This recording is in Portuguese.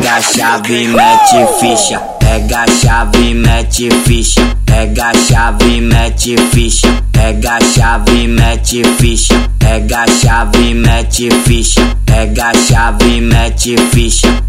Pega a chave, mete ficha. Pega a chave, mete ficha. Pega a chave, mete ficha. Pega a chave, mete ficha. Pega a chave, mete ficha. Pega a chave, mete ficha.